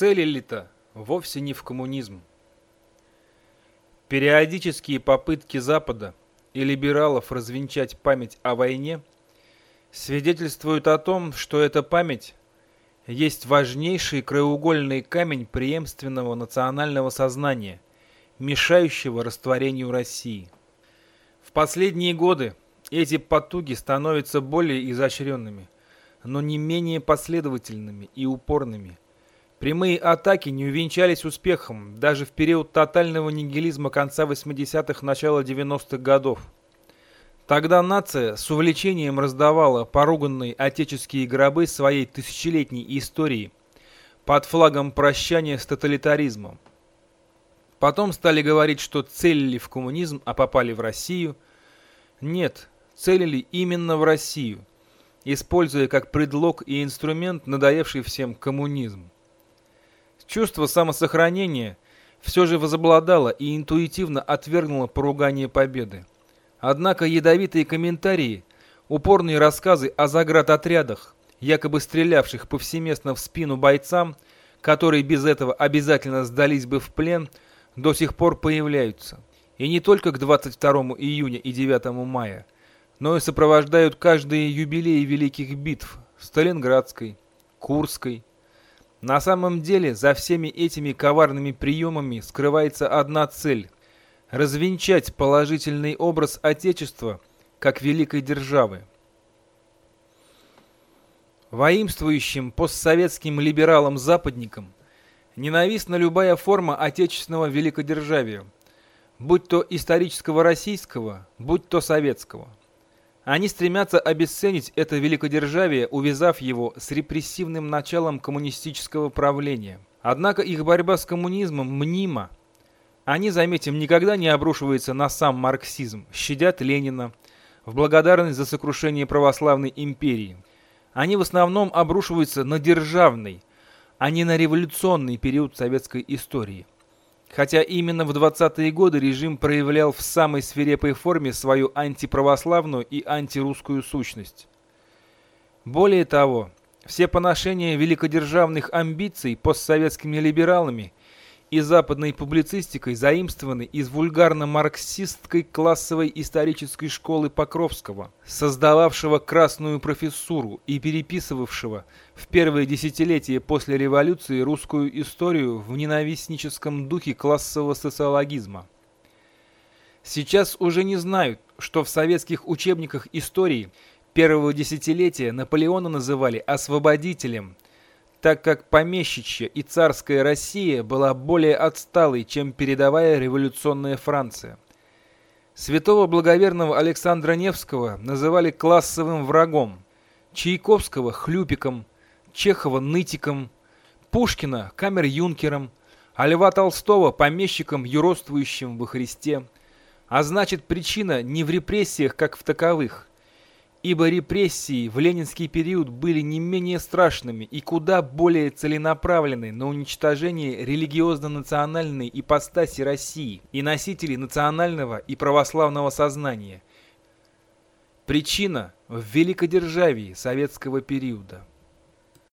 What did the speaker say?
Целили-то вовсе не в коммунизм. Периодические попытки Запада и либералов развенчать память о войне свидетельствуют о том, что эта память есть важнейший краеугольный камень преемственного национального сознания, мешающего растворению России. В последние годы эти потуги становятся более изощренными, но не менее последовательными и упорными. Прямые атаки не увенчались успехом даже в период тотального нигилизма конца 80-х, начала 90-х годов. Тогда нация с увлечением раздавала поруганные отеческие гробы своей тысячелетней истории под флагом прощания с тоталитаризмом. Потом стали говорить, что целили в коммунизм, а попали в Россию. Нет, целили именно в Россию, используя как предлог и инструмент надоевший всем коммунизм. Чувство самосохранения все же возобладало и интуитивно отвергнуло поругание победы. Однако ядовитые комментарии, упорные рассказы о заградотрядах, якобы стрелявших повсеместно в спину бойцам, которые без этого обязательно сдались бы в плен, до сих пор появляются. И не только к 22 июня и 9 мая, но и сопровождают каждые юбилеи великих битв Сталинградской, Курской. На самом деле за всеми этими коварными приемами скрывается одна цель – развенчать положительный образ Отечества как великой державы. Воимствующим постсоветским либералам-западникам ненавистна любая форма отечественного великодержавия, будь то исторического российского, будь то советского. Они стремятся обесценить это великодержавие, увязав его с репрессивным началом коммунистического правления. Однако их борьба с коммунизмом мнима, они, заметим, никогда не обрушиваются на сам марксизм, щадят Ленина в благодарность за сокрушение православной империи. Они в основном обрушиваются на державный, а не на революционный период советской истории. Хотя именно в 20-е годы режим проявлял в самой свирепой форме свою антиправославную и антирусскую сущность. Более того, все поношения великодержавных амбиций постсоветскими либералами и западной публицистикой заимствованы из вульгарно-марксистской классовой исторической школы Покровского, создававшего красную профессуру и переписывавшего в первые десятилетия после революции русскую историю в ненавистническом духе классового социологизма. Сейчас уже не знают, что в советских учебниках истории первого десятилетия Наполеона называли «освободителем», так как помещичья и царская Россия была более отсталой, чем передовая революционная Франция. Святого благоверного Александра Невского называли классовым врагом, Чайковского – хлюпиком, Чехова – нытиком, Пушкина – камер-юнкером, а Льва Толстого – помещиком, юродствующим во Христе. А значит, причина не в репрессиях, как в таковых, ибо репрессии в ленинский период были не менее страшными и куда более целенаправлены на уничтожение религиозно-национальной ипостаси России и носителей национального и православного сознания. Причина в великодержавии советского периода.